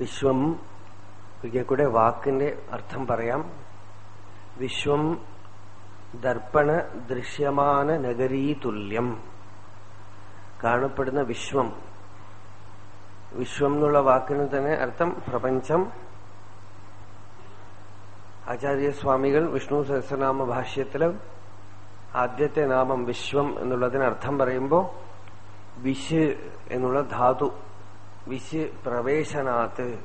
വിശ്വം കൂടെ വാക്കിന്റെ അർത്ഥം പറയാം. വിശ്വം ദർപ്പണ ദൃശ്യമാന നഗരീ തുല്യം കാണപ്പെടുന്ന വിശ്വം. വിശ്വം എന്നുള്ള വാക്കിന് തന്നെ അർത്ഥം പ്രപഞ്ചം. ആചാര്യസ്വാമികൾ വിഷ്ണു സഹസ്രനാമ ഭാഷ്യത്തിൽ ആദ്യത്തെ നാമം വിശ്വം എന്നുള്ളതിന് അർത്ഥം പറയുമ്പോൾ വിശ് എന്നുള്ള ധാതു വിശ് പ്രവേശനാത്ത്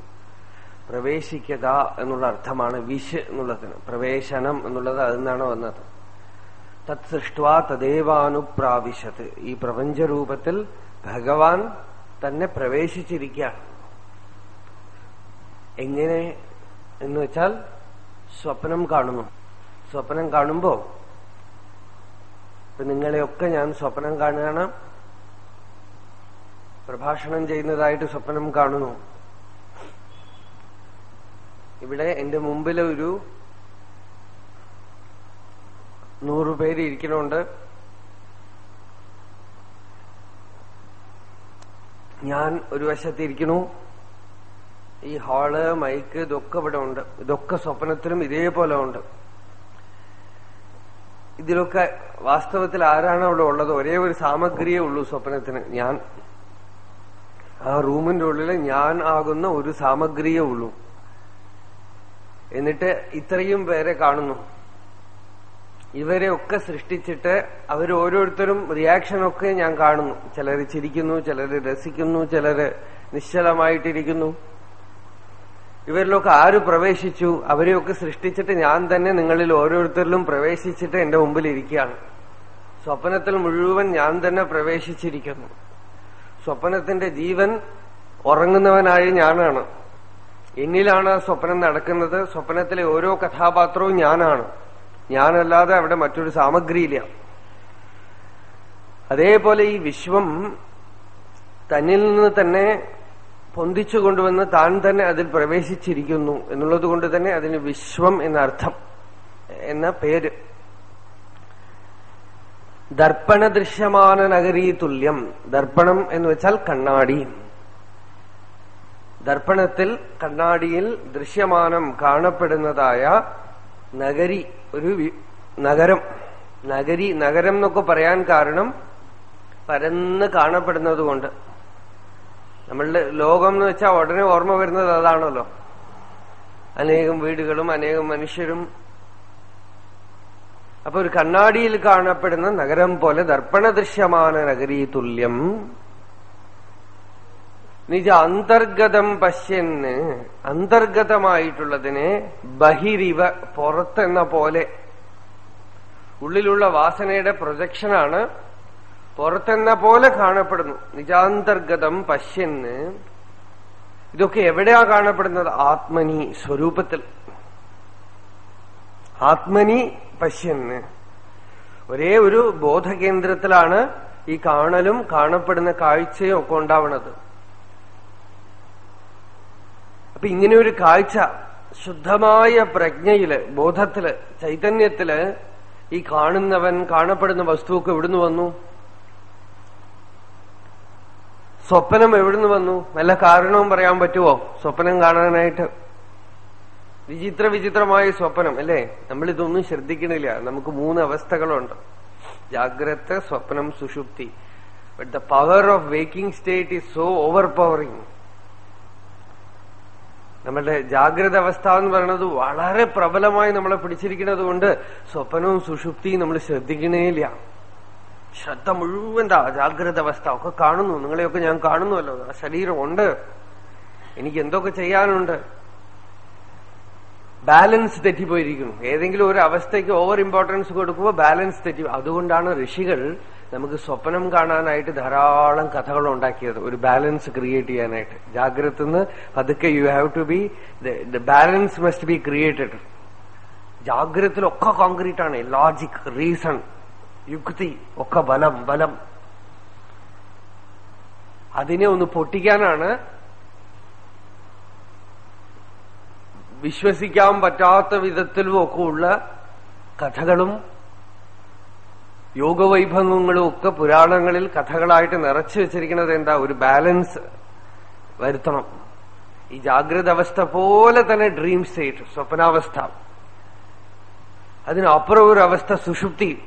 പ്രവേശിക്കുക എന്നുള്ള അർത്ഥമാണ് വിശ് എന്നുള്ളതിന്. പ്രവേശനം എന്നുള്ളത് അതിൽ നിന്നാണ് വന്നത്. തത് സൃഷ്ടുവാ തദേവാനുപ്രാവശ്യത്ത് ഈ പ്രപഞ്ചരൂപത്തിൽ ഭഗവാൻ തന്നെ പ്രവേശിച്ചിരിക്കുക എങ്ങനെ എന്ന് വെച്ചാൽ സ്വപ്നം കാണുന്നു. സ്വപ്നം കാണുമ്പോ ഇപ്പൊ നിങ്ങളെയൊക്കെ ഞാൻ സ്വപ്നം കാണുകയാണ്. പ്രഭാഷണം ചെയ്യുന്നതായിട്ട് സ്വപ്നം കാണുന്നു. ഇവിടെ എന്റെ മുമ്പിൽ ഒരു നൂറുപേര് ഇരിക്കണുണ്ട്. ഞാൻ ഒരു വശത്ത് ഇരിക്കണു ഈ ഹാൾ മൈക്ക് ഇതൊക്കെ ഇവിടെ ഉണ്ട്. ഇതൊക്കെ സ്വപ്നത്തിലും ഇതേപോലെ ഉണ്ട്. ഇതിലൊക്കെ വാസ്തവത്തിൽ ആരാണ് അവിടെ ഉള്ളത്? ഒരേ ഒരു സാമഗ്രിയേ ഉള്ളൂ സ്വപ്നത്തിന്. ഞാൻ ആ റൂമിന്റെ ഉള്ളിൽ ഞാൻ ആകുന്ന ഒരു സാമഗ്രിയേ ഉള്ളൂ. എന്നിട്ട് ഇത്രയും പേരെ കാണുന്നു. ഇവരെ ഒക്കെ സൃഷ്ടിച്ചിട്ട് അവരോരോരുത്തരും റിയാക്ഷനൊക്കെ ഞാൻ കാണുന്നു. ചിലർ ചിരിക്കുന്നു ചിലർ രസിക്കുന്നു ചിലർ നിശ്ചലമായിട്ടിരിക്കുന്നു. ഇവരിലൊക്കെ ആര് പ്രവേശിച്ചു? അവരെയൊക്കെ സൃഷ്ടിച്ചിട്ട് ഞാൻ തന്നെ നിങ്ങളിൽ ഓരോരുത്തരിലും പ്രവേശിച്ചിട്ട് എന്റെ മുമ്പിൽ ഇരിക്കുകയാണ്. സ്വപ്നത്തിൽ മുഴുവൻ ഞാൻ തന്നെ പ്രവേശിച്ചിരിക്കുന്നു. സ്വപ്നത്തിന്റെ ജീവൻ ഉറങ്ങുന്നവനായ ഞാനാണ്. എന്നിലാണ് സ്വപ്നം നടക്കുന്നത്. സ്വപ്നത്തിലെ ഓരോ കഥാപാത്രവും ഞാനാണ്. ഞാനല്ലാതെ അവിടെ മറ്റൊരു സാമഗ്രിയില്ല. അതേപോലെ ഈ വിശ്വം തന്നിൽ നിന്ന് തന്നെ പൊന്തിച്ചു കൊണ്ടുവന്ന് താൻ തന്നെ അതിൽ പ്രവേശിച്ചിരിക്കുന്നു എന്നുള്ളത് കൊണ്ട് തന്നെ അതിന് വിശ്വം എന്നർത്ഥം എന്ന പേര്. ദർപ്പണ ദൃശ്യമാന നഗരീ തുല്യം. ദർപ്പണം എന്ന് വെച്ചാൽ കണ്ണാടി. ദർപ്പണത്തിൽ കണ്ണാടിയിൽ ദൃശ്യമാനം കാണപ്പെടുന്നതായ നഗരി ഒരു നഗരം. നഗരി നഗരം എന്നൊക്കെ പറയാൻ കാരണം പരന്ന് കാണപ്പെടുന്നതുകൊണ്ട്. നമ്മളുടെ ലോകം എന്ന് വെച്ചാൽ ഉടനെ ഓർമ്മ വരുന്നത് അതാണല്ലോ. അനേകം വീടുകളും അനേകം മനുഷ്യരും അപ്പൊ ഒരു കണ്ണാടിയിൽ കാണപ്പെടുന്ന നഗരം പോലെ ദർപ്പണ ദൃശ്യമാന നഗരീ തുല്യം നിജ അന്തർഗതം പശ്യന് അന്തർഗതമായിട്ടുള്ളതിനെ ബഹിരിവ പുറത്തെന്ന പോലെ. ഉള്ളിലുള്ള വാസനയുടെ പ്രൊജക്ഷനാണ് പുറത്തെന്ന പോലെ കാണപ്പെടുന്നു. നിജാന്തർഗതം പശ്യന് ഇതൊക്കെ എവിടെയാ കാണപ്പെടുന്നത്? ആത്മനി സ്വരൂപത്തിൽ. ആത്മനി പശ്യന് ഒരേ ഒരു ബോധകേന്ദ്രത്തിലാണ് ഈ കാണലും കാണപ്പെടുന്ന കാഴ്ചയും ഒക്കെ ഉണ്ടാവണത്. അപ്പൊ ഇങ്ങനെ ഒരു കാഴ്ച ശുദ്ധമായ പ്രജ്ഞയിൽ ബോധത്തിൽ ചൈതന്യത്തിൽ ഈ കാണുന്നവൻ കാണപ്പെടുന്ന വസ്തുവൊക്കെ എവിടുന്ന് വന്നു? സ്വപ്നം എവിടുന്ന് വന്നു? നല്ല കാരണവും പറയാൻ പറ്റുമോ സ്വപ്നം കാണാനായിട്ട്. വിചിത്ര വിചിത്രമായ സ്വപ്നം അല്ലേ? നമ്മളിതൊന്നും ശ്രദ്ധിക്കണില്ല. നമുക്ക് മൂന്ന് അവസ്ഥകളുണ്ട്. ജാഗ്രത സ്വപ്നം സുഷുപ്തി. But the power of waking state is so overpowering നമ്മളുടെ ജാഗ്രത അവസ്ഥ എന്ന് പറയുന്നത് വളരെ പ്രബലമായി നമ്മളെ പിടിച്ചിരിക്കുന്നത് കൊണ്ട് സ്വപ്നവും സുഷുപ്തിയും നമ്മൾ ശ്രദ്ധിക്കണേയില്ല. ശ്രദ്ധ മുഴുവൻ ജാഗ്രത അവസ്ഥ ഒക്കെ കാണുന്നു. നിങ്ങളെയൊക്കെ ഞാൻ കാണുന്നുവല്ലോ. ആ ശരീരമുണ്ട് എനിക്ക് എന്തൊക്കെ ചെയ്യാനുണ്ട്? ബാലൻസ് തെറ്റിപ്പോയിരിക്കുന്നു. ഏതെങ്കിലും ഒരു അവസ്ഥയ്ക്ക് ഓവർ ഇമ്പോർട്ടൻസ് കൊടുക്കുമ്പോൾ ബാലൻസ് തെറ്റി അതുകൊണ്ടാണ് ഋഷികൾ നമുക്ക് സ്വപ്നം കാണാനായിട്ട് ധാരാളം കഥകൾ ഉണ്ടാക്കിയത്. ഒരു ബാലൻസ് ക്രിയേറ്റ് ചെയ്യാനായിട്ട്. ജാഗ്രത പതുക്കെ you have to be balance must be created ജാഗ്രതയിലൊക്കെ concrete ആണ്. ലോജിക് റീസൺ യുക്തി ഒക്കെ ബലം ബലം അതിനെ ഒന്ന് പൊട്ടിക്കാനാണ് വിശ്വസിക്കാൻ പറ്റാത്ത വിധത്തിലും ഒക്കെ ഉള്ള കഥകളും യോഗവൈഭവങ്ങളും ഒക്കെ പുരാണങ്ങളിൽ കഥകളായിട്ട് നിറച്ചു വെച്ചിരിക്കുന്നത് എന്താ? ഒരു ബാലൻസ് വരുത്തണം. ഈ ജാഗ്രത അവസ്ഥ പോലെ തന്നെ ഡ്രീം സ്റ്റേറ്റ് സ്വപ്നാവസ്ഥ. അതിനപ്പുറം ഒരു അവസ്ഥ സുഷുപ്തി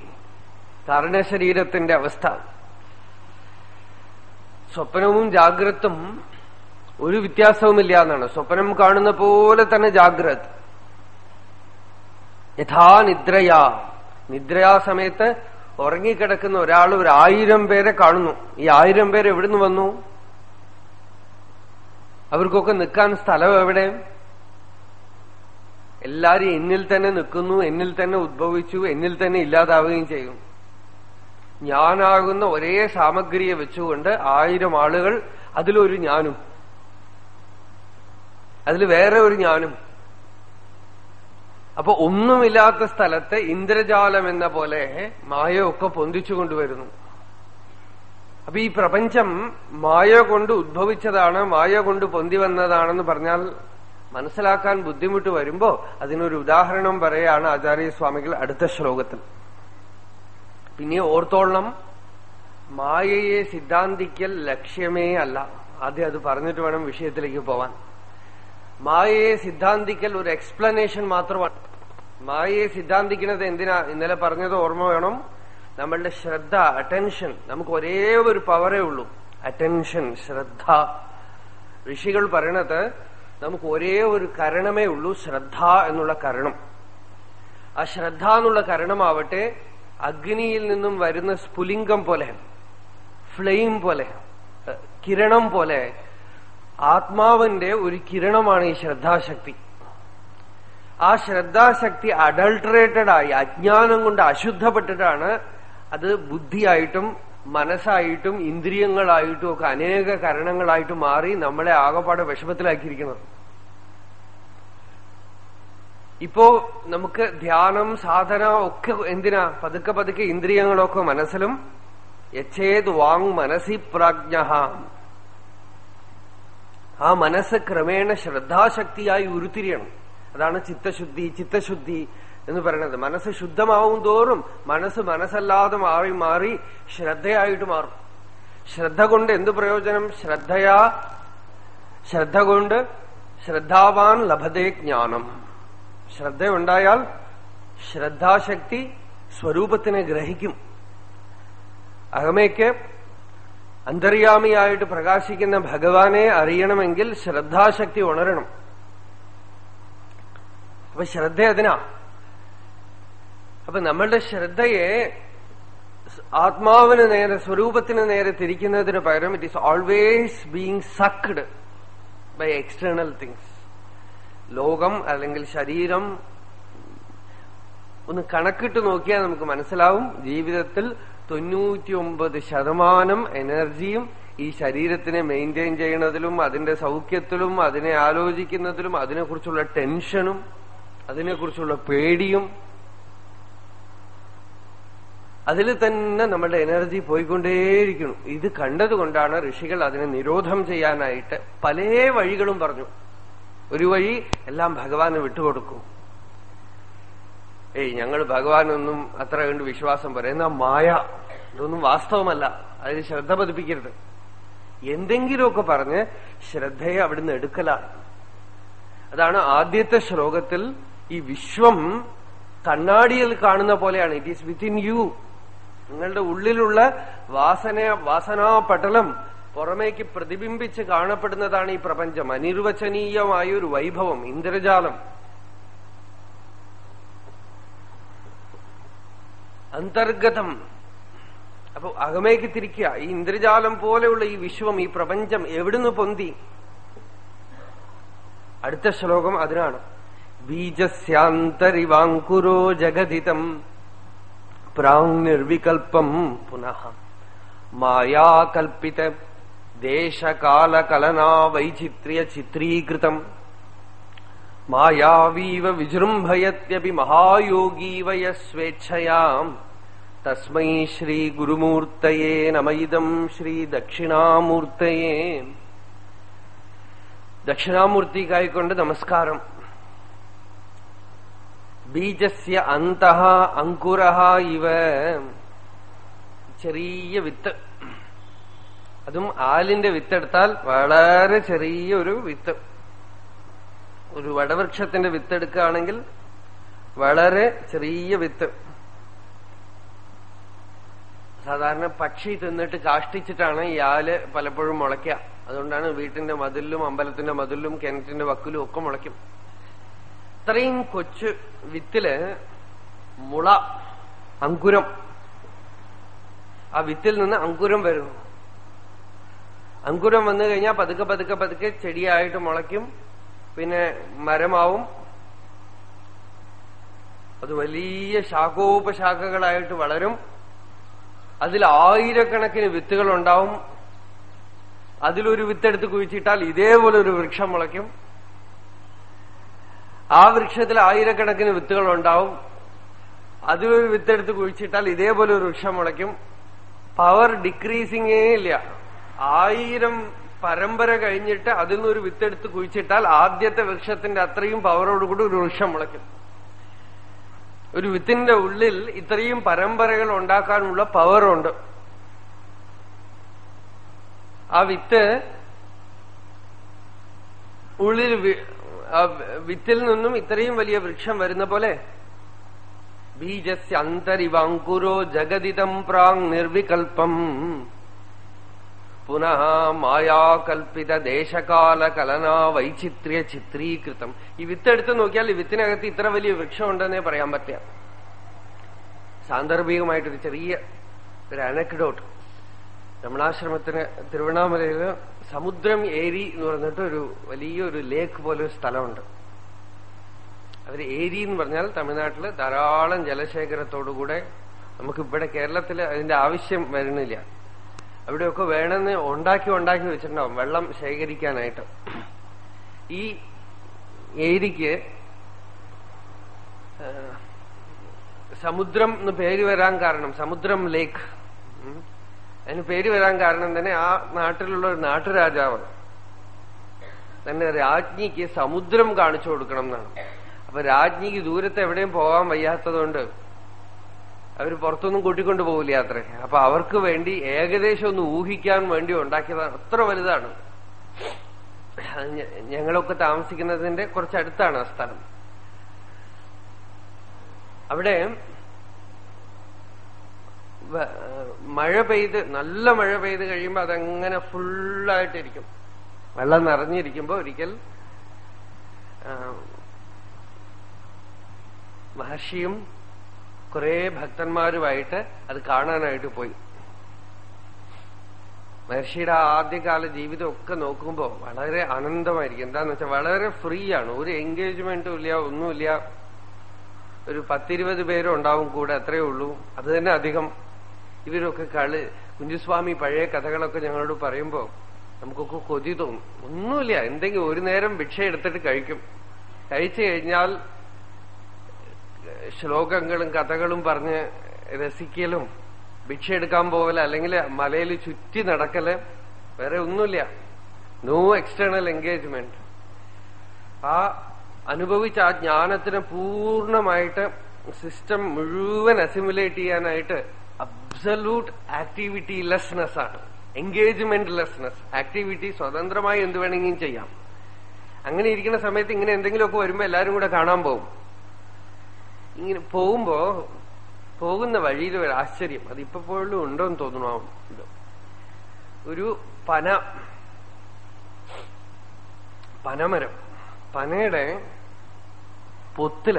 കാരണശരീരത്തിന്റെ അവസ്ഥ. സ്വപ്നവും ജാഗ്രതും ഒരു വ്യത്യാസവുമില്ല എന്നാണ് സ്വപ്നം കാണുന്ന പോലെ തന്നെ ജാഗ്രത്. യഥാ നിദ്രയാ. നിദ്രയാ സമയത്ത് ഉറങ്ങിക്കിടക്കുന്ന ഒരാൾ ഒരു ആയിരം പേരെ കാണുന്നു. ഈ ആയിരം പേര് എവിടുന്ന് വന്നു? അവർക്കൊക്കെ നിൽക്കാൻ സ്ഥലം എവിടെ? എല്ലാരും എന്നിൽ തന്നെ നിൽക്കുന്നു എന്നിൽ തന്നെ ഉദ്ഭവിച്ചു എന്നിൽ തന്നെ ഇല്ലാതാവുകയും ചെയ്യും. ഞാനാകുന്ന ഒരേ സാമഗ്രിയെ വെച്ചുകൊണ്ട് ആയിരം ആളുകൾ അതിലൊരു ഞാനും. അതിൽ വേറെ ഒരു ഞാനും. അപ്പൊ ഒന്നുമില്ലാത്ത സ്ഥലത്ത് ഇന്ദ്രജാലം എന്ന പോലെ മായയൊക്കെ പൊന്തിച്ചു കൊണ്ടുവരുന്നു. അപ്പൊ ഈ പ്രപഞ്ചം മായ കൊണ്ട് ഉദ്ഭവിച്ചതാണ് മായ കൊണ്ട് പൊന്തി വന്നതാണെന്ന് പറഞ്ഞാൽ മനസ്സിലാക്കാൻ ബുദ്ധിമുട്ട് വരുമ്പോ അതിനൊരു ഉദാഹരണം പറയാണ് ആചാര്യസ്വാമികൾ അടുത്ത ശ്ലോകത്തിൽ. പിന്നെ ഓർത്തോളണം മായയെ സിദ്ധാന്തിക്കൽ ലക്ഷ്യമേ അല്ല. ആദ്യം അത് പറഞ്ഞിട്ട് വേണം വിഷയത്തിലേക്ക് പോവാൻ. മായയെ സിദ്ധാന്തിക്കൽ ഒരു എക്സ്പ്ലനേഷൻ മാത്രമാണ്. മായയെ സിദ്ധാന്തിക്കുന്നത് എന്തിനാ? ഇന്നലെ പറഞ്ഞത് ഓർമ്മ വേണം. നമ്മളുടെ ശ്രദ്ധ അറ്റൻഷൻ നമുക്ക് ഒരേ ഒരു പവറേ ഉള്ളൂ. അറ്റൻഷൻ ശ്രദ്ധ. ഋഷികൾ പറയണത് നമുക്ക് ഒരേ ഒരു കരണമേ ഉള്ളൂ ശ്രദ്ധ എന്നുള്ള കരണം. ആ ശ്രദ്ധ എന്നുള്ള കരണമാവട്ടെ അഗ്നിയിൽ നിന്നും വരുന്ന സ്ഫുലിംഗം പോലെ ഫ്ലെയിം പോലെ കിരണം പോലെ ആത്മാവിന്റെ ഒരു കിരണമാണ് ഈ ശ്രദ്ധാശക്തി. ആ ശ്രദ്ധാശക്തി അഡൾട്ടറേറ്റഡ് ആയി അജ്ഞാനം കൊണ്ട് അശുദ്ധപ്പെട്ടിട്ടാണ് അത് ബുദ്ധിയായിട്ടും മനസ്സായിട്ടും ഇന്ദ്രിയങ്ങളായിട്ടും ഒക്കെ അനേക കാരണങ്ങളായിട്ട് മാറി നമ്മളെ ആകപ്പാടെ വിഷമത്തിലാക്കിയിരിക്കുന്നത്. ഇപ്പോ നമുക്ക് ധ്യാനം സാധന ഒക്കെ എന്തിനാ? പതുക്കെ പതുക്കെ ഇന്ദ്രിയങ്ങളൊക്കെ മനസ്സിലും യച്ചേത് വാങ് മനസി പ്രാജ്ഞ ആ മനസ്സ് ക്രമേണ ശ്രദ്ധാശക്തിയായി ഉരുത്തിരിയണം. അതാണ് ചിത്തശുദ്ധി ചിത്തശുദ്ധി എന്ന് പറയുന്നത്. മനസ്സ് ശുദ്ധമാവും തോറും മനസ്സ് മനസ്സല്ലാതെ മാറി മാറി ശ്രദ്ധയായിട്ട് മാറും. ശ്രദ്ധ കൊണ്ട് എന്ത് പ്രയോജനം? ശ്രദ്ധയാ ശ്രദ്ധ കൊണ്ട് ശ്രദ്ധാവാൻ ലഭതേ ജ്ഞാനം. ശ്രദ്ധയുണ്ടായാൽ ശ്രദ്ധാശക്തി സ്വരൂപത്തിനെ ഗ്രഹിക്കും. അകമയ്ക്ക് അന്തര്യാമിയായിട്ട് പ്രകാശിക്കുന്ന ഭഗവാനെ അറിയണമെങ്കിൽ ശ്രദ്ധാശക്തി ഉണരണം. അപ്പൊ ശ്രദ്ധ അതിനാ അപ്പൊ നമ്മളുടെ ശ്രദ്ധയെ ആത്മാവിന് നേരെ സ്വരൂപത്തിന് നേരെ തിരിക്കുന്നതിന് പകരം it is always being sucked by external things ലോകം അല്ലെങ്കിൽ ശരീരം ഒന്ന് കണക്കിട്ട് നോക്കിയാൽ നമുക്ക് മനസ്സിലാവും. ജീവിതത്തിൽ തൊണ്ണൂറ്റിയൊമ്പത് ശതമാനം എനർജിയും ഈ ശരീരത്തിനെ മെയിന്റെയിൻ ചെയ്യുന്നതിലും അതിന്റെ സൗഖ്യത്തിലും അതിനെ ആലോചിക്കുന്നതിലും അതിനെക്കുറിച്ചുള്ള ടെൻഷനും അതിനെക്കുറിച്ചുള്ള പേടിയും അതിൽ തന്നെ നമ്മളുടെ എനർജി പോയിക്കൊണ്ടേയിരിക്കണം ഇത് കണ്ടതുകൊണ്ടാണ് ഋഷികൾ അതിനെ നിരോധം ചെയ്യാനായിട്ട് പല വഴികളും പറഞ്ഞു. ഒരു വഴി എല്ലാം ഭഗവാന് വിട്ടുകൊടുക്കും. ഏയ് ഞങ്ങൾ ഭഗവാനൊന്നും അത്ര കണ്ട് വിശ്വാസം പറയുന്ന മായ ഇതൊന്നും വാസ്തവമല്ല. അതിന് ശ്രദ്ധ പതിപ്പിക്കരുത്. എന്തെങ്കിലുമൊക്കെ പറഞ്ഞ് ശ്രദ്ധയെ അവിടുന്ന് എടുക്കലാണ് അതാണ് ആദ്യത്തെ ശ്ലോകത്തിൽ ഈ വിശ്വം കണ്ണാടിയിൽ കാണുന്ന പോലെയാണ്. ഇറ്റ് ഈസ് വിത്തിൻ യു നിങ്ങളുടെ ഉള്ളിലുള്ള വാസന വാസനാപടലം പുറമേക്ക് പ്രതിബിംബിച്ച് കാണപ്പെടുന്നതാണ് ഈ പ്രപഞ്ചം. അനിർവചനീയമായ ഒരു വൈഭവം ഇന്ദ്രജാലം. അന്തർഗതം. അപ്പൊ അകമേക്ക് തിരിക്കുക. ഈ ഇന്ദ്രജാലം പോലെയുള്ള ഈ വിശ്വം ഈ പ്രപഞ്ചം എവിടുന്ന് പൊന്തി? അടുത്ത ശ്ലോകം അതിനാണ്. ബീജസ്യാന്തരിവാങ്കുരോ ജഗതിതം പ്രാങ് നിർവികൽപ്പം പുനഃ. മായാകൽപ്പിത ദേശകാലകലനാ വൈചിത്ര്യ ചിത്രീകൃതം മായാവീവ വിജൃംഭയത്യപി മഹായോഗീവ യസ്വേച്ഛയാം. തസ്മൈ ശ്രീ ഗുരുമൂർത്തയേ നമയിതം ശ്രീ ദക്ഷിണാമൂർത്തയേ ദക്ഷിണാമൂർത്തിക്കായിക്കൊണ്ട് നമസ്കാരം ബീജസ്യ അന്ത അങ്കുര ഇവ ചെറിയ വിത്ത്. അതും ആലിന്റെ വിത്തെടുത്താൽ വളരെ ചെറിയ ഒരു വിത്ത്. ഒരു വടവൃക്ഷത്തിന്റെ വിത്തെടുക്കുകയാണെങ്കിൽ വളരെ ചെറിയ വിത്ത്. സാധാരണ പക്ഷി തിന്നിട്ട് കാഷ്ടിച്ചിട്ടാണ് ഈ ആൽ പലപ്പോഴും മുളയ്ക്കുക. അതുകൊണ്ടാണ് വീട്ടിന്റെ മതിലും അമ്പലത്തിന്റെ മതിലും കിണറ്റിന്റെ വക്കിലും ഒക്കെ മുളയ്ക്കും. ഇത്രയും കൊച്ചു വിത്തിൽ മുള അങ്കുരം. ആ വിത്തിൽ നിന്ന് അങ്കുരം വരുന്നു അങ്കുരം വന്നു കഴിഞ്ഞാൽ പതുക്കെ പതുക്കെ പതുക്കെ ചെടിയായിട്ട് മുളയ്ക്കും. പിന്നെ മരമാവും. അത് വലിയ ശാഖോപശാഖകളായിട്ട് വളരും. അതിൽ ആയിരക്കണക്കിന് വിത്തുകൾ ഉണ്ടാവും. അതിലൊരു വിത്തെടുത്ത് കുഴിച്ചിട്ടാൽ ഇതേപോലെ ഒരു വൃക്ഷം മുളയ്ക്കും. ആ വൃക്ഷത്തിൽ ആയിരക്കണക്കിന് വിത്തുകൾ ഉണ്ടാവും. അതിലൊരു വിത്തെടുത്ത് കുഴിച്ചിട്ടാൽ ഇതേപോലെ ഒരു വൃക്ഷം മുളയ്ക്കും. പവർ ഡിക്രീസിങ്ങേ ഇല്ല. ആയിരം പരമ്പര കഴിഞ്ഞിട്ട് അതിൽ നിന്നൊരു വിത്തെടുത്ത് കുഴിച്ചിട്ടാൽ ആദ്യത്തെ വൃക്ഷത്തിന്റെ അത്രയും പവറോടുകൂടി ഒരു വൃക്ഷം മുളയ്ക്കും. ഒരു വിത്തിന്റെ ഉള്ളിൽ ഇത്രയും പരമ്പരകൾ ഉണ്ടാക്കാനുള്ള പവറുണ്ട്. ആ വിത്ത് ഉള്ളിൽ വിത്തിൽ നിന്നും ഇത്രയും വലിയ വൃക്ഷം വരുന്ന പോലെ ബീജസ്യ അന്തരിവാങ്കുരോ ജഗതിതം പ്രാങ് നിർവികൽപ്പം പുനഃ മായാകൽപ്പിത ദേശകാല കലനാ വൈചിത്ര്യ ചിത്രീകൃതം ഈ വിത്തെടുത്ത് നോക്കിയാൽ ഈ വിത്തിനകത്ത് ഇത്ര വലിയ വൃക്ഷം ഉണ്ടെന്നേ പറയാൻ പറ്റില്ല സാന്ദർഭികമായിട്ടൊരു ചെറിയ ഒരു അനക്ഡോട്ട്. രമണാശ്രമത്തിന് തിരുവണ്ണാമലയിൽ സമുദ്രം ഏരി എന്ന് പറഞ്ഞിട്ട് ഒരു വലിയൊരു ലേക്ക് പോലെ ഒരു സ്ഥലമുണ്ട്. അവർ ഏരി എന്ന് പറഞ്ഞാൽ തമിഴ്നാട്ടിൽ ധാരാളം ജലശേഖരത്തോടുകൂടെ നമുക്കിവിടെ കേരളത്തിൽ അതിന്റെ ആവശ്യം വരുന്നില്ല. അവിടെയൊക്കെ വേണമെന്ന് ഉണ്ടാക്കി ഉണ്ടാക്കി വെച്ചിട്ടുണ്ടാവും. വെള്ളം ശേഖരിക്കാനായിട്ട്. ഈ ഏരിക്ക് സമുദ്രം എന്ന് പേര് വരാൻ കാരണം സമുദ്രം ലേക്ക് അതിന് പേര് വരാൻ കാരണം തന്നെ ആ നാട്ടിലുള്ള ഒരു നാട്ടുരാജാവ് തന്നെ രാജ്ഞിക്ക് സമുദ്രം കാണിച്ചു കൊടുക്കണം എന്നാണ്. അപ്പൊ രാജ്ഞിക്ക് ദൂരത്ത് എവിടെയും പോകാൻ വയ്യാത്തതുകൊണ്ട് അവർ പുറത്തൊന്നും കൂട്ടിക്കൊണ്ടു പോകില്ല അത്രേ അപ്പൊ അവർക്ക് വേണ്ടി ഏകദേശം ഒന്ന് ഊഹിക്കാൻ വേണ്ടി ഉണ്ടാക്കിയതാണ് അത്ര വലുതാണ്. ഞങ്ങളൊക്കെ താമസിക്കുന്നതിന്റെ കുറച്ചടുത്താണ് ആ സ്ഥലം. അവിടെ മഴ പെയ്ത് നല്ല മഴ പെയ്ത് കഴിയുമ്പോ അതങ്ങനെ ഫുള്ളായിട്ടിരിക്കും. വെള്ളം നിറഞ്ഞിരിക്കുമ്പോൾ ഒരിക്കൽ മഹർഷിയും കുറെ ഭക്തന്മാരുമായിട്ട് അത് കാണാനായിട്ട് പോയി. മഹർഷിയുടെ ആദ്യകാല ജീവിതമൊക്കെ നോക്കുമ്പോൾ വളരെ ആനന്ദമായിരിക്കും. എന്താന്ന് വെച്ചാൽ വളരെ ഫ്രീ ആണ് ഒരു എൻഗേജ്മെന്റും ഇല്ല ഒന്നുമില്ല. ഒരു പത്തിരുപത് പേരും ഉണ്ടാവും കൂടെ അത്രയേ ഉള്ളൂ. അത് തന്നെ അധികം. ഇവരൊക്കെ കളി കുഞ്ചുസ്വാമി പഴയ കഥകളൊക്കെ ഞങ്ങളോട് പറയുമ്പോൾ നമുക്കൊക്കെ കൊതി തോന്നും. ഒന്നുമില്ല. എന്തെങ്കിലും ഒരു നേരം ഭിക്ഷ എടുത്തിട്ട് കഴിക്കും. കഴിച്ചു കഴിഞ്ഞാൽ ശ്ലോകങ്ങളും കഥകളും പറഞ്ഞ് രസിക്കലും ഭിക്ഷ എടുക്കാൻ പോകല അല്ലെങ്കിൽ മലയിൽ ചുറ്റി നടക്കൽ വേറെ ഒന്നുമില്ല. നോ എക്സ്റ്റേണൽ എൻഗേജ്മെന്റ് ആ അനുഭവിച്ച ആ ജ്ഞാനത്തിന് പൂർണമായിട്ട് സിസ്റ്റം മുഴുവൻ അസിമുലേറ്റ് ചെയ്യാനായിട്ട് അബ്സല്യൂട്ട് ആക്ടിവിറ്റി ലെസ്നെസ് ആണ്. എൻഗേജ്മെന്റ് ലെസ്നെസ് ആക്ടിവിറ്റി സ്വതന്ത്രമായി എന്ത് വേണമെങ്കിലും ചെയ്യാം. അങ്ങനെ ഇരിക്കുന്ന സമയത്ത് ഇങ്ങനെ എന്തെങ്കിലുമൊക്കെ വരുമ്പോൾ എല്ലാവരും കൂടെ കാണാൻ പോകും. ഇങ്ങനെ പോകുമ്പോ പോകുന്ന വഴിയിൽ ഒരു ആശ്ചര്യം. അത് ഇപ്പോഴും ഉണ്ടോന്ന് തോന്നുന്നു ഒരു പന പനമരം. പനയുടെ പൊത്തിൽ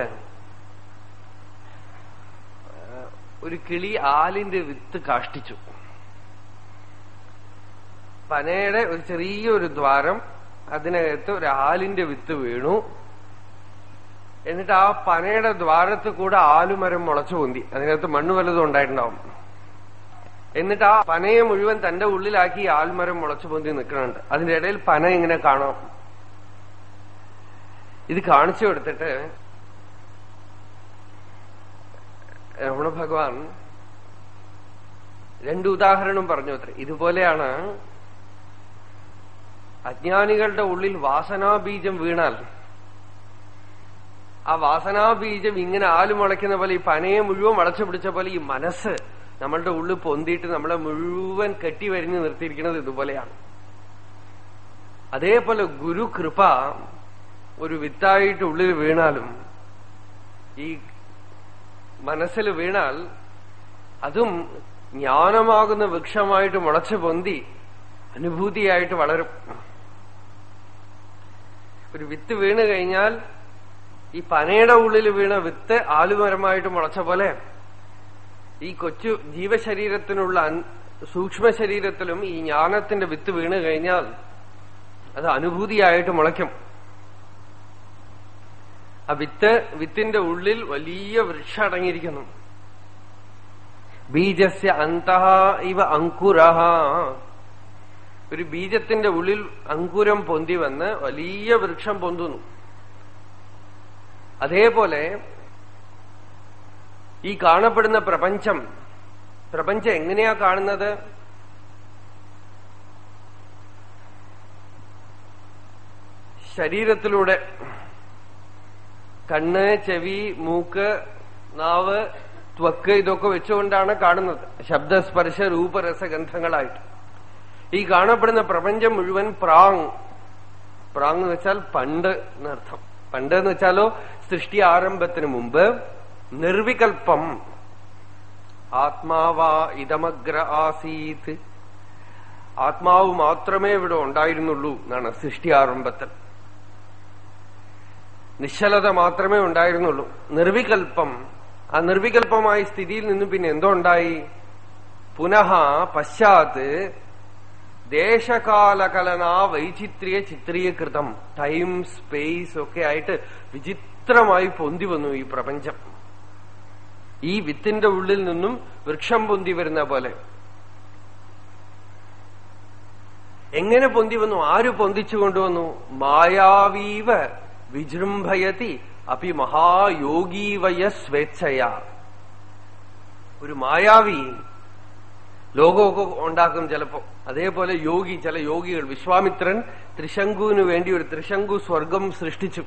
ഒരു കിളി ആലിന്റെ വിത്ത് കാഷ്ടിച്ചു. പനയുടെ ഒരു ചെറിയൊരു ദ്വാരം അതിനകത്ത് ഒരു ആലിന്റെ വിത്ത് വീണു. എന്നിട്ട് ആ പനയുടെ ദ്വാരത്ത് കൂടെ ആലുമരം മുളച്ചു പൊന്തി. അതിനകത്ത് മണ്ണ് വല്ലതും ഉണ്ടായിട്ടുണ്ടാവും. എന്നിട്ട് ആ പനയെ മുഴുവൻ തന്റെ ഉള്ളിലാക്കി ആൽമരം മുളച്ചു പൊന്തി നിൽക്കുന്നുണ്ട്. അതിന്റെ ഇടയിൽ പന ഇങ്ങനെ കാണാം. ഇത് കാണിച്ചു കൊടുത്തിട്ട് രമണ ഭഗവാൻ രണ്ടു ഉദാഹരണം പറഞ്ഞു അത്ര. ഇതുപോലെയാണ് അജ്ഞാനികളുടെ ഉള്ളിൽ വാസനാബീജം വീണാൽ ആ വാസനാബീജം ഇങ്ങനെ ആൽ മുളയ്ക്കുന്ന പോലെ ഈ പനയെ മുഴുവൻ വളച്ചു പിടിച്ച പോലെ ഈ മനസ്സ് നമ്മളുടെ ഉള്ളിൽ പൊന്തിയിട്ട് നമ്മളെ മുഴുവൻ കെട്ടി വരിഞ്ഞ് നിർത്തിയിരിക്കുന്നത് ഇതുപോലെയാണ്. അതേപോലെ ഗുരു കൃപ ഒരു വിത്തായിട്ട് ഉള്ളിൽ വീണാലും ഈ മനസ്സിൽ വീണാൽ അതും ജ്ഞാനമാകുന്ന വൃക്ഷമായിട്ട് മുളച്ചു പൊന്തി അനുഭൂതിയായിട്ട് വളരും. ഒരു വിത്ത് വീണ് കഴിഞ്ഞാൽ ഈ പനയുടെ ഉള്ളിൽ വീണ വിത്ത് ആലുമരമായിട്ട് മുളച്ച പോലെ ഈ കൊച്ചു ജീവശരീരത്തിനുള്ള സൂക്ഷ്മ ശരീരത്തിലും ഈ ജ്ഞാനത്തിന്റെ വിത്ത് വീണ് കഴിഞ്ഞാൽ അത് അനുഭൂതിയായിട്ട് മുളയ്ക്കും. ആ വിത്ത് വിത്തിന്റെ ഉള്ളിൽ വലിയ വൃക്ഷം അടങ്ങിയിരിക്കുന്നു. ബീജസ്യ അന്തഹ ഇവ അങ്കുരഹ ഒരു ബീജത്തിന്റെ ഉള്ളിൽ അങ്കുരം പൊന്തി വന്ന് വലിയ വൃക്ഷം പൊന്തുന്നു. അതേപോലെ ഈ കാണപ്പെടുന്ന പ്രപഞ്ചം പ്രപഞ്ചം എങ്ങനെയാ കാണുന്നത്? ശരീരത്തിലൂടെ. കണ്ണ് ചെവി മൂക്ക് നാവ് ത്വക്ക് ഇതൊക്കെ വെച്ചുകൊണ്ടാണ് കാണുന്നത്. ശബ്ദസ്പർശ രൂപരസഗന്ധങ്ങളായിട്ട് ഈ കാണപ്പെടുന്ന പ്രപഞ്ചം മുഴുവൻ പ്രാങ്. പ്രാങ് വെച്ചാൽ പണ്ട് എന്നർത്ഥം. പണ്ട് എന്ന് വെച്ചാലോ സൃഷ്ടി ആരംഭത്തിന് മുമ്പ് നിർവികൽപ്പം. ആത്മാവാ ഇതമഗ്ര ആസീത്. ആത്മാവ് മാത്രമേ ഇവിടെ ഉണ്ടായിരുന്നുള്ളൂ എന്നാണ് സൃഷ്ടി ആരംഭത്തിൽ. നിശ്ചലത മാത്രമേ ഉണ്ടായിരുന്നുള്ളൂ. നിർവികൽപ്പം. ആ നിർവികൽപ്പമായ സ്ഥിതിയിൽ നിന്നും പിന്നെ എന്തോ ഉണ്ടായി? പുനഃ പശ്ചാത്ത് ദേശകാലകലനാ വൈചിത്രിയ ചിത്രീകൃതം ടൈം സ്പേസ് ഒക്കെ ആയിട്ട് വിചിത്രമായി പൊന്തി വന്നു ഈ പ്രപഞ്ചം. ഈ വിത്തിന്റെ ഉള്ളിൽ നിന്നും വൃക്ഷം പൊന്തി വരുന്ന പോലെ. എങ്ങനെ പൊന്തി വന്നു? ആര് പൊന്തിച്ചു കൊണ്ടുവന്നു? മായാവീവ വിജൃംഭയതി അപ്പി മഹായോഗീവയ സ്വേച്ഛയാ. ഒരു മായാവി ലോകമൊക്കെ ഉണ്ടാക്കും ചിലപ്പോ. അതേപോലെ യോഗി ചില യോഗികൾ. വിശ്വാമിത്രൻ ത്രിശങ്കുവിന് വേണ്ടി ഒരു ത്രിശങ്കു സ്വർഗം സൃഷ്ടിച്ചു.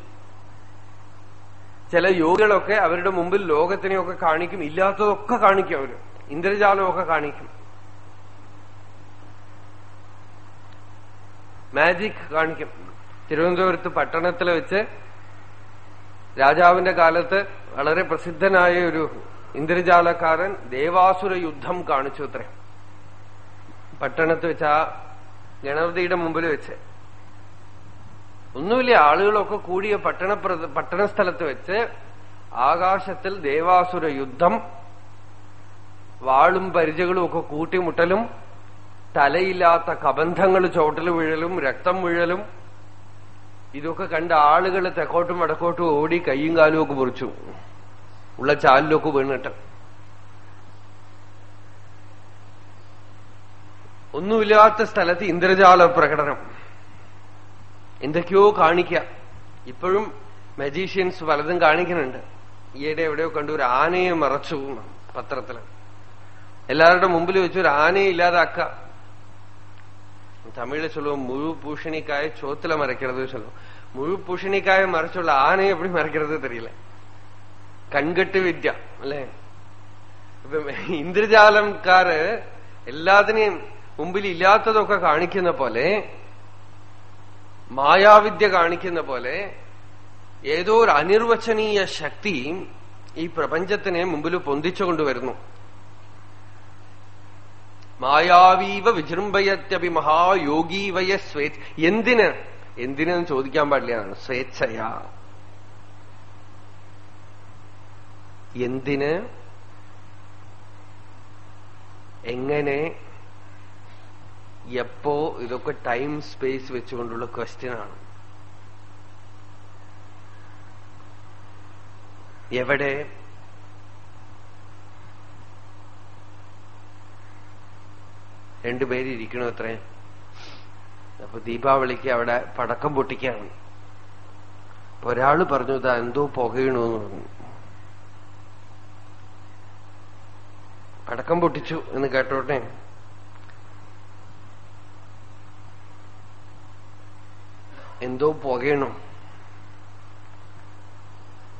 ചില യോഗികളൊക്കെ അവരുടെ മുമ്പിൽ ലോകത്തിനെയൊക്കെ കാണിക്കും ഇല്ലാത്തതൊക്കെ കാണിക്കും അവർ. ഇന്ദ്രജാലമൊക്കെ കാണിക്കും. മാജിക് കാണിക്കും. തിരുവനന്തപുരത്ത് പട്ടണത്തിൽ വെച്ച് രാജാവിന്റെ കാലത്ത് വളരെ പ്രസിദ്ധനായ ഒരു ഇന്ദ്രജാലക്കാരൻ ദേവാസുര യുദ്ധം കാണിച്ചു അത്രേ. പട്ടണത്ത് വെച്ച് ആ ഗണപതിയുടെ മുമ്പിൽ വെച്ച്. ഒന്നുമില്ല ആളുകളൊക്കെ കൂടിയ പട്ടണ പട്ടണ സ്ഥലത്ത് വെച്ച് ആകാശത്തിൽ ദേവാസുര യുദ്ധം വാളും പരിചകളും ഒക്കെ കൂട്ടിമുട്ടലും തലയില്ലാത്ത കബന്ധങ്ങൾ ചോട്ടൽ വീഴലും രക്തം വീഴലും ഇതൊക്കെ കണ്ട ആളുകൾ തെക്കോട്ടും വടക്കോട്ടും ഓടി കൈയും കാലും ഒക്കെ മുറിച്ചു. ഉള്ള ചാലിലൊക്കെ വീണിട്ട് ഒന്നുമില്ലാത്ത സ്ഥലത്ത് ഇന്ദ്രജാല പ്രകടനം. എന്തൊക്കെയോ കാണിക്ക. ഇപ്പോഴും മജീഷ്യൻസ് പലതും കാണിക്കുന്നുണ്ട്. ഈയിടെ എവിടെയോ കണ്ടു ഒരു ആനയെ മറച്ചു പത്രത്തിൽ. എല്ലാവരുടെ മുമ്പിൽ വെച്ച് ഒരു ആനയെ ഇല്ലാതാക്ക തമിഴിൽ ചൊല്ലോ മുഴു പൂഷണിക്കായ ചോത്തില മറയ്ക്കരുത് ചൊല്ലും മുഴു പൂഷണിക്കായ മറച്ചുള്ള ആനയെ എപ്പോഴും മറയ്ക്കരുത് തെരയില്ല കൺകെട്ട് വിദ്യ അല്ലെ? ഇപ്പം ഇന്ദ്രജാലംകാര് എല്ലാത്തിനെയും മുമ്പിൽ ഇല്ലാത്തതൊക്കെ കാണിക്കുന്ന പോലെ മായാവിദ്യ കാണിക്കുന്ന പോലെ ഏതോ ഒരു അനിർവചനീയ ശക്തി ഈ പ്രപഞ്ചത്തിനെ മുമ്പിൽ പൊന്തിച്ചുകൊണ്ടുവരുന്നു മായാവീവ വിജൃംഭയത്യപി മഹായോഗീവയ സ്വേച്ഛ. എന്തിന്? എന്തിനെന്ന് ചോദിക്കാൻ പാടില്ല. സ്വേച്ഛയാ. എന്തിന്? എങ്ങനെ എപ്പോ ഇതൊക്കെ ടൈം സ്പേസ് വെച്ചുകൊണ്ടുള്ള ക്വസ്റ്റ്യൻ ആണ്. എവിടെ? രണ്ടുപേര് ഇരിക്കണു അത്രേ? അപ്പൊ ദീപാവലിക്ക് അവിടെ പടക്കം പൊട്ടിക്കാണ്. അപ്പൊ ഒരാൾ പറഞ്ഞു ഇതാ എന്തോ പുകയണോന്ന് പറഞ്ഞു. പടക്കം പൊട്ടിച്ചു എന്ന് കേട്ടോട്ടെ? എന്തോ പുകയണം.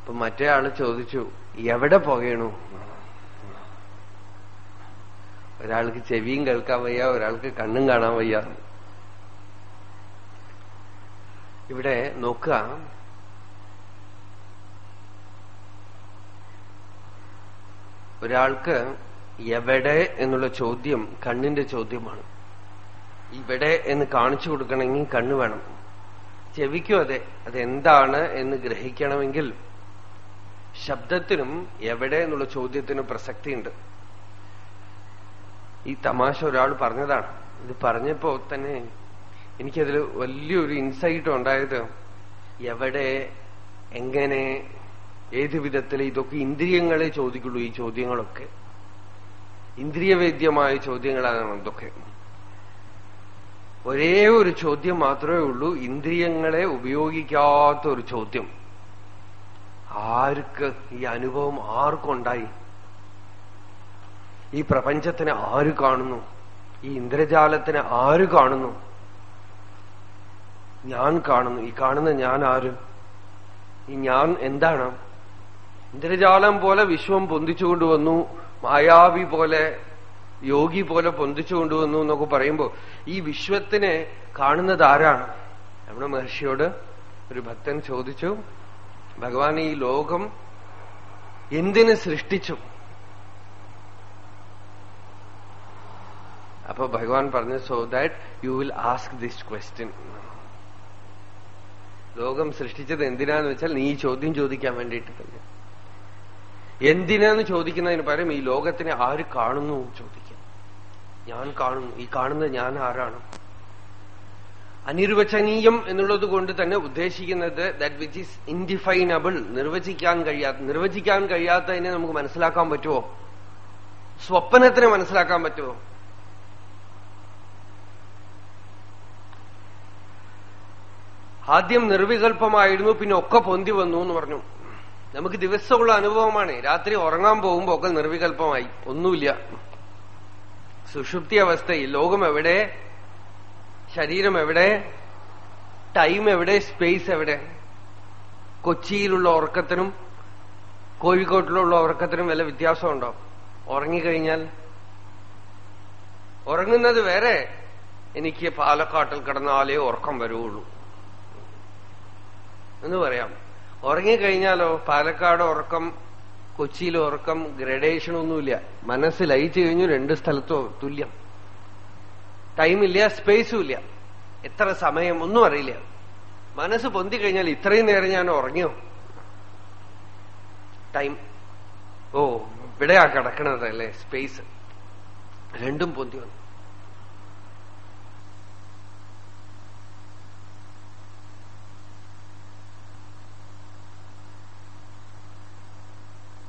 അപ്പൊ മറ്റേ ആൾ ചോദിച്ചു എവിടെ പുകയണു? ഒരാൾക്ക് ചെവിയും കേൾക്കാൻ വയ്യ ഒരാൾക്ക് കണ്ണും കാണാൻ വയ്യ. ഇവിടെ നോക്കുക. ഒരാൾക്ക് എവിടെ എന്നുള്ള ചോദ്യം കണ്ണിന്റെ ചോദ്യമാണ്. ഇവിടെ എന്ന് കാണിച്ചു കൊടുക്കണമെങ്കിൽ കണ്ണ് വേണം. ചെവിക്കും അതെ. അതെന്താണ് എന്ന് ഗ്രഹിക്കണമെങ്കിൽ ശബ്ദത്തിനും എവിടെ എന്നുള്ള ചോദ്യത്തിനും പ്രസക്തിയുണ്ട്. ഈ തമാശ ഒരാൾ പറഞ്ഞതാണ്. ഇത് പറഞ്ഞപ്പോ തന്നെ എനിക്കതിൽ വലിയൊരു ഇൻസൈറ്റ് ഉണ്ടായത് എവിടെ എങ്ങനെ ഏത് വിധത്തിൽ ഇതൊക്കെ ഇന്ദ്രിയങ്ങളെ ചോദിക്കുള്ളൂ ഈ ചോദ്യങ്ങളൊക്കെ. ഇന്ദ്രിയവേദ്യമായ ചോദ്യങ്ങളാണ് ഇതൊക്കെ. ഒരേ ഒരു ചോദ്യം മാത്രമേ ഉള്ളൂ. ഇന്ദ്രിയങ്ങളെ ഉപയോഗിക്കാത്ത ഒരു ചോദ്യം. ആർക്ക് ഈ അനുഭവം ആർക്കുണ്ടായി? ഈ പ്രപഞ്ചത്തിന് ആര് കാണുന്നു? ഈ ഇന്ദ്രജാലത്തിന് ആര് കാണുന്നു? ഞാൻ കാണുന്നു. ഈ കാണുന്ന ഞാൻ ആര്? ഈ ഞാൻ എന്താണ്? ഇന്ദ്രജാലം പോലെ വിശ്വം പൊന്തിച്ചുകൊണ്ടുവന്നു മായാവി പോലെ യോഗി പോലെ പൊന്തിച്ചു കൊണ്ടുവന്നു എന്നൊക്കെ പറയുമ്പോ ഈ വിശ്വത്തിനെ കാണുന്നത് ആരാണ്? രമണ മഹർഷിയോട് ഒരു ഭക്തൻ ചോദിച്ചു ഭഗവാൻ ഈ ലോകം എന്തിന് സൃഷ്ടിച്ചു? അപ്പൊ ഭഗവാൻ പറഞ്ഞു so that you will ask this question ലോകം സൃഷ്ടിച്ചത് എന്തിനാന്ന് വെച്ചാൽ നീ ഈ ചോദ്യം ചോദിക്കാൻ വേണ്ടിയിട്ട് തന്നെ. എന്തിനാന്ന് ചോദിക്കുന്നതിന് പകരം ഈ ലോകത്തിനെ ആര് കാണുന്നു ചോദിക്കാം. ഞാൻ കാണുന്നു ഈ കാണുന്ന ഞാൻ ആരാണ്? അനിർവചനീയം എന്നുള്ളത് കൊണ്ട് തന്നെ ഉദ്ദേശിക്കുന്നത് ദാറ്റ് വിച്ച് ഈസ് ഇൻഡിഫൈനബിൾ നിർവചിക്കാൻ കഴിയാത്ത നിർവചിക്കാൻ കഴിയാത്തതിനെ നമുക്ക് മനസ്സിലാക്കാൻ പറ്റുമോ സ്വപ്നത്തിനെ മനസ്സിലാക്കാൻ പറ്റുമോ ആദ്യം നിർവികൽപ്പമായിരുന്നു പിന്നെ ഒക്കെ പൊന്തി വന്നു എന്ന് പറഞ്ഞു. നമുക്ക് ദിവസമുള്ള അനുഭവമാണ്. രാത്രി ഉറങ്ങാൻ പോകുമ്പോ ഒക്കെ നിർവികൽപ്പമായി. ഒന്നുമില്ല. സുഷുപ്തി അവസ്ഥയിൽ ലോകം എവിടെ ശരീരം എവിടെ ടൈം എവിടെ സ്പേസ് എവിടെ കൊച്ചിയിലുള്ള ഉറക്കത്തിനും കോഴിക്കോട്ടിലുള്ള ഉറക്കത്തിനും വല്ല വ്യത്യാസമുണ്ടോ? ഉറങ്ങിക്കഴിഞ്ഞാൽ? ഉറങ്ങുന്നത് വേറെ. എനിക്ക് പാലക്കാട്ടിൽ കിടന്നാലേ ഉറക്കം വരുള്ളൂ എന്ന് പറയാം. ഉറങ്ങിക്കഴിഞ്ഞാലോ? പാലക്കാട് ഉറക്കം കൊച്ചിയിലെ ഉറക്കം ഗ്രഡേഷൻ ഒന്നുമില്ല മനസ്സ് ലയിച്ചു കഴിഞ്ഞു രണ്ട് സ്ഥലത്തോ തുല്യം. ടൈമില്ല സ്പേസും ഇല്ല എത്ര സമയം ഒന്നും അറിയില്ല. മനസ്സ് പൊന്തി കഴിഞ്ഞാൽ ഇത്രയും നേരം ഞാൻ ഉറങ്ങിയോ? ടൈം. ഓ ഇവിടെയാ കിടക്കണത് അല്ലേ സ്പേസ്. രണ്ടും പൊന്തി വന്നു.